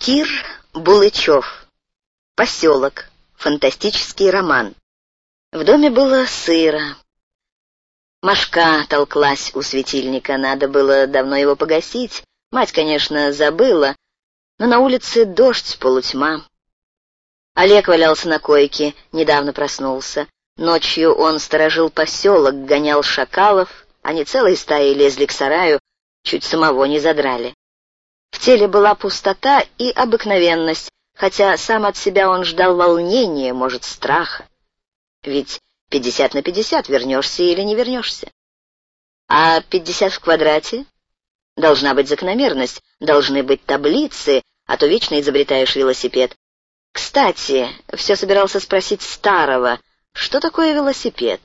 Кир Булычев. Поселок. Фантастический роман. В доме было сыро. Машка толклась у светильника, надо было давно его погасить. Мать, конечно, забыла, но на улице дождь, полутьма. Олег валялся на койке, недавно проснулся. Ночью он сторожил поселок, гонял шакалов, они целой стаей лезли к сараю, чуть самого не задрали. В теле была пустота и обыкновенность, хотя сам от себя он ждал волнения, может, страха. Ведь пятьдесят на пятьдесят вернешься или не вернешься. А пятьдесят в квадрате? Должна быть закономерность, должны быть таблицы, а то вечно изобретаешь велосипед. Кстати, все собирался спросить старого, что такое велосипед?